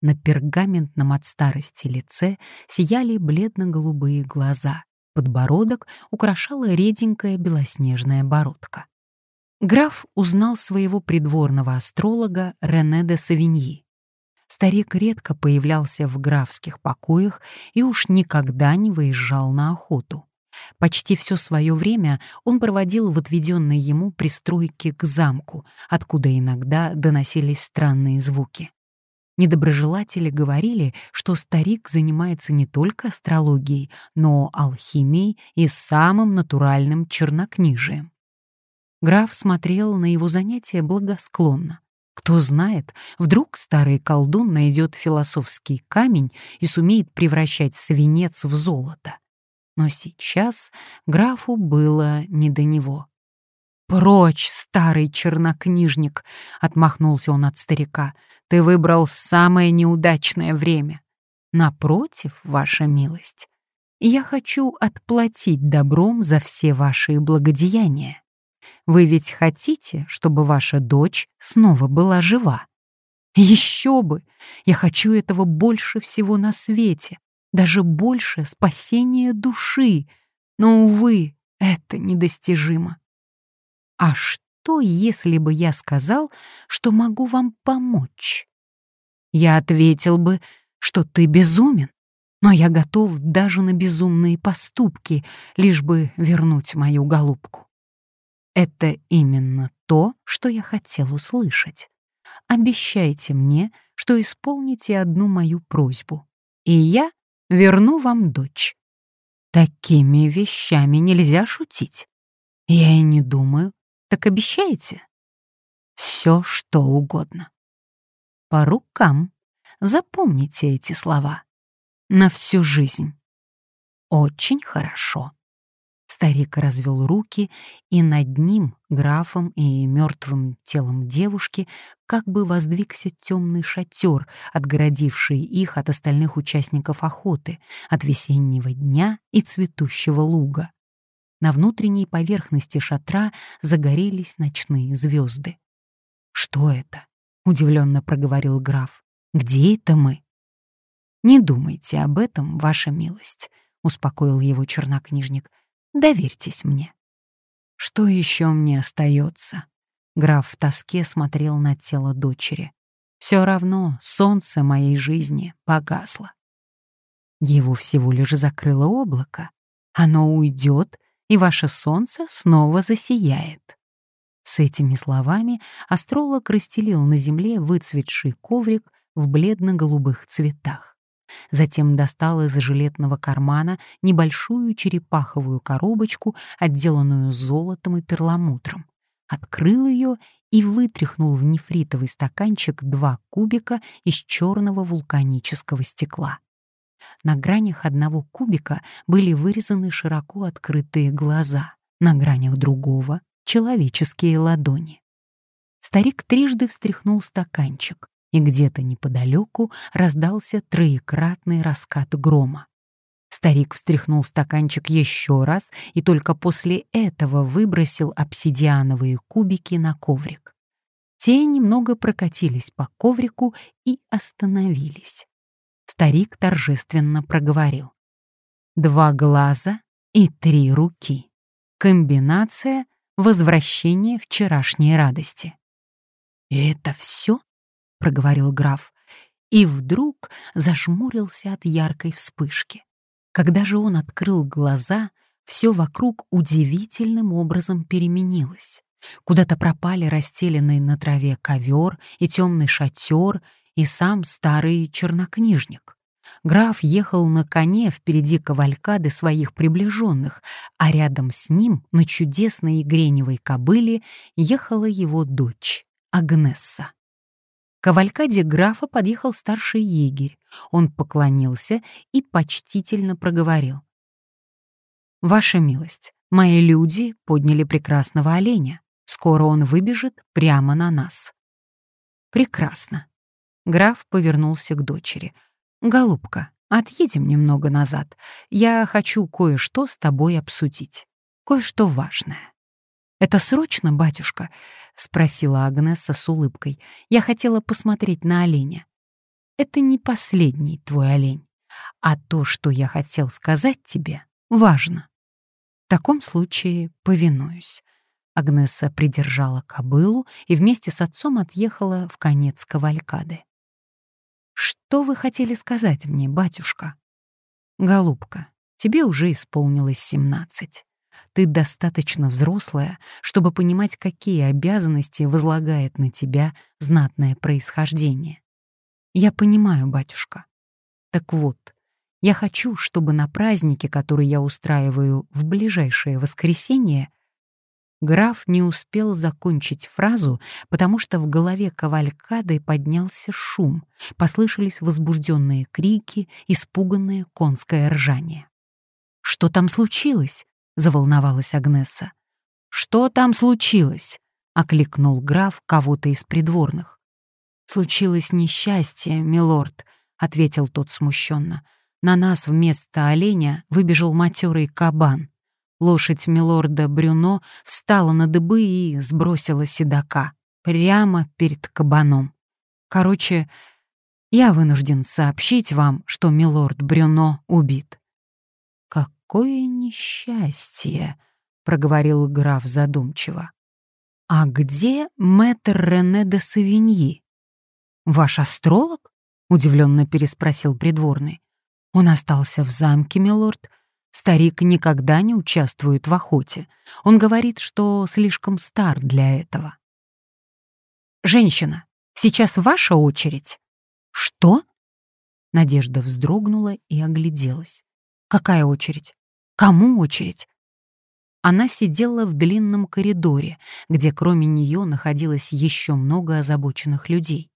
На пергаментном от старости лице сияли бледно-голубые глаза. Подбородок украшала реденькая белоснежная бородка. Граф узнал своего придворного астролога Рене де Савиньи. Старик редко появлялся в графских покоях и уж никогда не выезжал на охоту. Почти все свое время он проводил в отведенной ему пристройке к замку, откуда иногда доносились странные звуки. Недоброжелатели говорили, что старик занимается не только астрологией, но алхимией и самым натуральным чернокнижием. Граф смотрел на его занятия благосклонно. Кто знает, вдруг старый колдун найдет философский камень и сумеет превращать свинец в золото. Но сейчас графу было не до него. «Прочь, старый чернокнижник!» — отмахнулся он от старика. «Ты выбрал самое неудачное время. Напротив, ваша милость, я хочу отплатить добром за все ваши благодеяния. Вы ведь хотите, чтобы ваша дочь снова была жива? Еще бы! Я хочу этого больше всего на свете, даже больше спасения души. Но, увы, это недостижимо. А что, если бы я сказал, что могу вам помочь? Я ответил бы, что ты безумен, но я готов даже на безумные поступки, лишь бы вернуть мою голубку. Это именно то, что я хотел услышать. Обещайте мне, что исполните одну мою просьбу, и я верну вам дочь. Такими вещами нельзя шутить. Я и не думаю, так обещаете? Все, что угодно. По рукам. Запомните эти слова. На всю жизнь. Очень хорошо. Старик развел руки, и над ним, графом и мертвым телом девушки, как бы воздвигся темный шатер, отгородивший их от остальных участников охоты, от весеннего дня и цветущего луга. На внутренней поверхности шатра загорелись ночные звезды. «Что это?» — удивленно проговорил граф. «Где это мы?» «Не думайте об этом, ваша милость», — успокоил его чернокнижник. «Доверьтесь мне». «Что еще мне остается?» Граф в тоске смотрел на тело дочери. «Все равно солнце моей жизни погасло». Его всего лишь закрыло облако. Оно уйдет, и ваше солнце снова засияет. С этими словами астролог расстелил на земле выцветший коврик в бледно-голубых цветах. Затем достал из жилетного кармана небольшую черепаховую коробочку, отделанную золотом и перламутром. Открыл ее и вытряхнул в нефритовый стаканчик два кубика из черного вулканического стекла. На гранях одного кубика были вырезаны широко открытые глаза, на гранях другого — человеческие ладони. Старик трижды встряхнул стаканчик, и где-то неподалеку раздался троекратный раскат грома. Старик встряхнул стаканчик еще раз и только после этого выбросил обсидиановые кубики на коврик. Те немного прокатились по коврику и остановились старик торжественно проговорил. Два глаза и три руки. Комбинация возвращения вчерашней радости. «И это все?» — проговорил граф, и вдруг зажмурился от яркой вспышки. Когда же он открыл глаза, все вокруг удивительным образом переменилось. Куда-то пропали расстеленный на траве ковер и темный шатер, и сам старый чернокнижник. Граф ехал на коне впереди кавалькады своих приближенных, а рядом с ним на чудесной греневой кобыле ехала его дочь, Агнесса. К кавалькаде графа подъехал старший егерь. Он поклонился и почтительно проговорил. «Ваша милость, мои люди подняли прекрасного оленя. Скоро он выбежит прямо на нас». «Прекрасно. Граф повернулся к дочери. «Голубка, отъедем немного назад. Я хочу кое-что с тобой обсудить. Кое-что важное». «Это срочно, батюшка?» — спросила Агнесса с улыбкой. «Я хотела посмотреть на оленя». это не последний твой олень, а то, что я хотел сказать тебе, важно. В таком случае повинуюсь. Агнеса придержала кобылу и вместе с отцом отъехала в конец кавалькады. «Что вы хотели сказать мне, батюшка?» «Голубка, тебе уже исполнилось семнадцать. Ты достаточно взрослая, чтобы понимать, какие обязанности возлагает на тебя знатное происхождение. Я понимаю, батюшка. Так вот, я хочу, чтобы на празднике, который я устраиваю в ближайшее воскресенье, Граф не успел закончить фразу, потому что в голове кавалькады поднялся шум, послышались возбужденные крики, испуганное конское ржание. «Что там случилось?» — заволновалась Агнеса. «Что там случилось?» — окликнул граф кого-то из придворных. «Случилось несчастье, милорд», — ответил тот смущенно. «На нас вместо оленя выбежал матерый кабан». Лошадь милорда Брюно встала на дыбы и сбросила седока прямо перед кабаном. Короче, я вынужден сообщить вам, что милорд Брюно убит. «Какое несчастье!» — проговорил граф задумчиво. «А где мэтр Рене де Савиньи?» «Ваш астролог?» — удивленно переспросил придворный. «Он остался в замке, милорд, Старик никогда не участвует в охоте. Он говорит, что слишком стар для этого. «Женщина, сейчас ваша очередь». «Что?» Надежда вздрогнула и огляделась. «Какая очередь? Кому очередь?» Она сидела в длинном коридоре, где кроме нее находилось еще много озабоченных людей.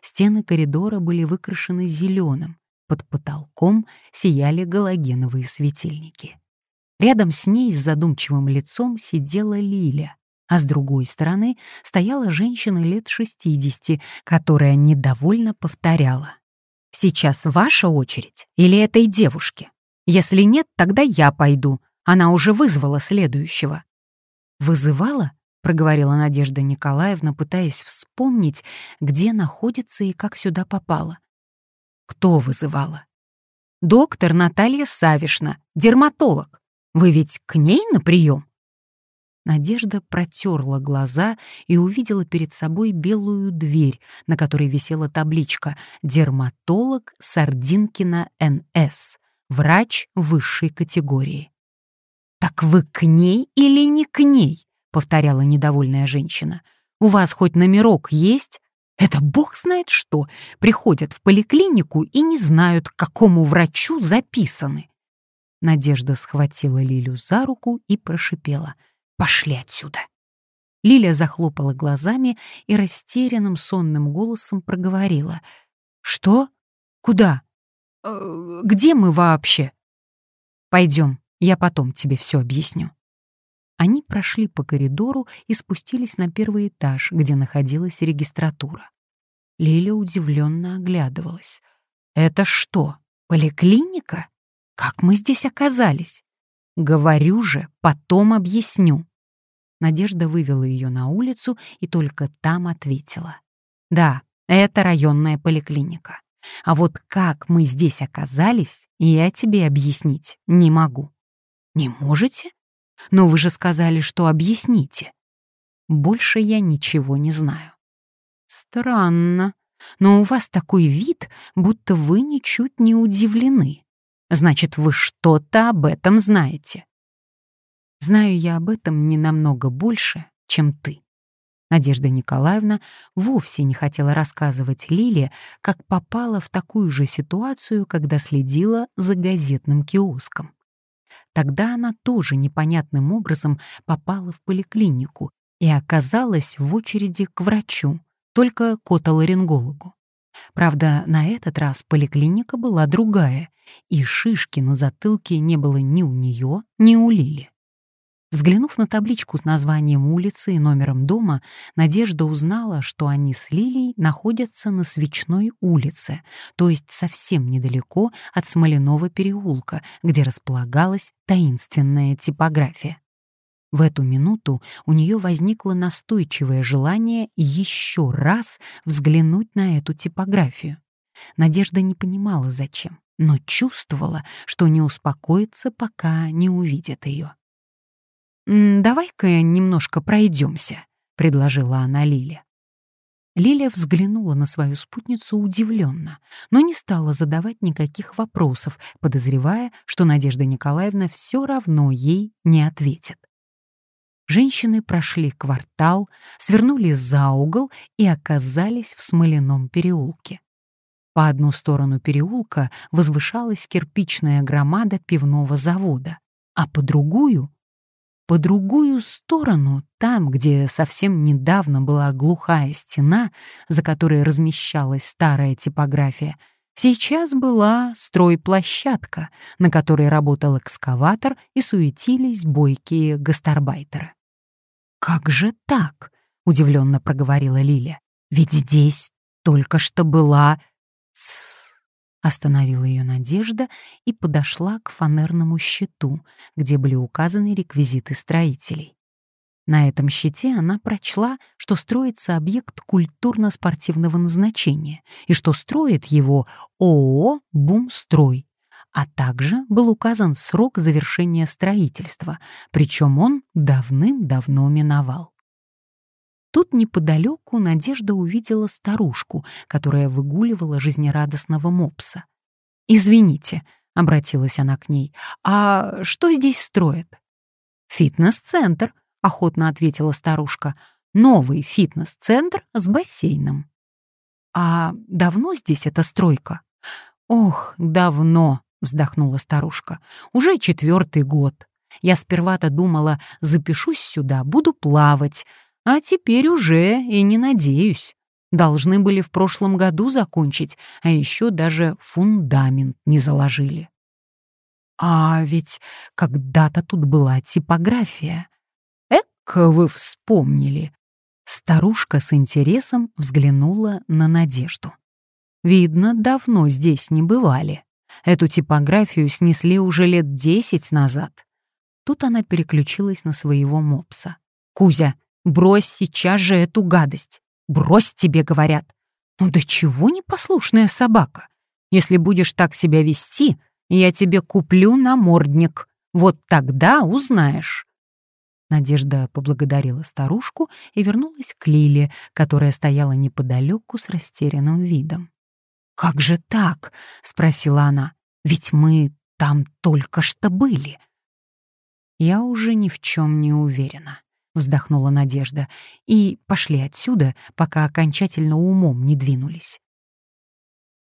Стены коридора были выкрашены зеленым, под потолком сияли галогеновые светильники. Рядом с ней с задумчивым лицом сидела Лиля, а с другой стороны стояла женщина лет 60, которая недовольно повторяла. «Сейчас ваша очередь или этой девушки? Если нет, тогда я пойду. Она уже вызвала следующего». «Вызывала?» — проговорила Надежда Николаевна, пытаясь вспомнить, где находится и как сюда попала. Кто вызывала? Доктор Наталья Савишна, дерматолог. Вы ведь к ней на прием? Надежда протерла глаза и увидела перед собой белую дверь, на которой висела табличка «Дерматолог Сардинкина Н.С. Врач высшей категории». «Так вы к ней или не к ней?» — повторяла недовольная женщина. «У вас хоть номерок есть?» Это бог знает что. Приходят в поликлинику и не знают, к какому врачу записаны. Надежда схватила Лилю за руку и прошипела. «Пошли отсюда!» Лиля захлопала глазами и растерянным сонным голосом проговорила. «Что? Куда? Э, где мы вообще?» «Пойдем, я потом тебе все объясню». Они прошли по коридору и спустились на первый этаж, где находилась регистратура. Лиля удивленно оглядывалась. «Это что, поликлиника? Как мы здесь оказались?» «Говорю же, потом объясню». Надежда вывела ее на улицу и только там ответила. «Да, это районная поликлиника. А вот как мы здесь оказались, я тебе объяснить не могу». «Не можете?» Но вы же сказали, что объясните. Больше я ничего не знаю. Странно. Но у вас такой вид, будто вы ничуть не удивлены. Значит, вы что-то об этом знаете. Знаю я об этом не намного больше, чем ты. Надежда Николаевна вовсе не хотела рассказывать Лиле, как попала в такую же ситуацию, когда следила за газетным киоском. Тогда она тоже непонятным образом попала в поликлинику и оказалась в очереди к врачу, только к отоларингологу. Правда, на этот раз поликлиника была другая, и шишки на затылке не было ни у нее, ни у Лили. Взглянув на табличку с названием улицы и номером дома, Надежда узнала, что они с Лилией находятся на Свечной улице, то есть совсем недалеко от Смоляного переулка, где располагалась таинственная типография. В эту минуту у нее возникло настойчивое желание еще раз взглянуть на эту типографию. Надежда не понимала, зачем, но чувствовала, что не успокоится, пока не увидит ее. «Давай-ка немножко пройдемся», — предложила она Лиле. Лилия взглянула на свою спутницу удивленно, но не стала задавать никаких вопросов, подозревая, что Надежда Николаевна все равно ей не ответит. Женщины прошли квартал, свернули за угол и оказались в Смоляном переулке. По одну сторону переулка возвышалась кирпичная громада пивного завода, а по другую по другую сторону, там, где совсем недавно была глухая стена, за которой размещалась старая типография, сейчас была стройплощадка, на которой работал экскаватор и суетились бойкие гастарбайтеры. «Как же так?» — удивленно проговорила Лиля. «Ведь здесь только что была...» Остановила ее Надежда и подошла к фанерному щиту, где были указаны реквизиты строителей. На этом щите она прочла, что строится объект культурно-спортивного назначения и что строит его ООО «Бумстрой», а также был указан срок завершения строительства, причем он давным-давно миновал. Тут неподалеку Надежда увидела старушку, которая выгуливала жизнерадостного мопса. «Извините», — обратилась она к ней, — «а что здесь строят?» «Фитнес-центр», — охотно ответила старушка. «Новый фитнес-центр с бассейном». «А давно здесь эта стройка?» «Ох, давно», — вздохнула старушка. «Уже четвертый год. Я сперва-то думала, запишусь сюда, буду плавать, а теперь уже и не надеюсь. Должны были в прошлом году закончить, а еще даже фундамент не заложили. А ведь когда-то тут была типография. Эк, вы вспомнили. Старушка с интересом взглянула на Надежду. Видно, давно здесь не бывали. Эту типографию снесли уже лет десять назад. Тут она переключилась на своего мопса. «Кузя, Брось сейчас же эту гадость. Брось, тебе говорят. Ну да чего непослушная собака? Если будешь так себя вести, я тебе куплю намордник. Вот тогда узнаешь. Надежда поблагодарила старушку и вернулась к Лиле, которая стояла неподалеку с растерянным видом. «Как же так?» — спросила она. «Ведь мы там только что были». «Я уже ни в чем не уверена», — вздохнула Надежда, — «и пошли отсюда, пока окончательно умом не двинулись».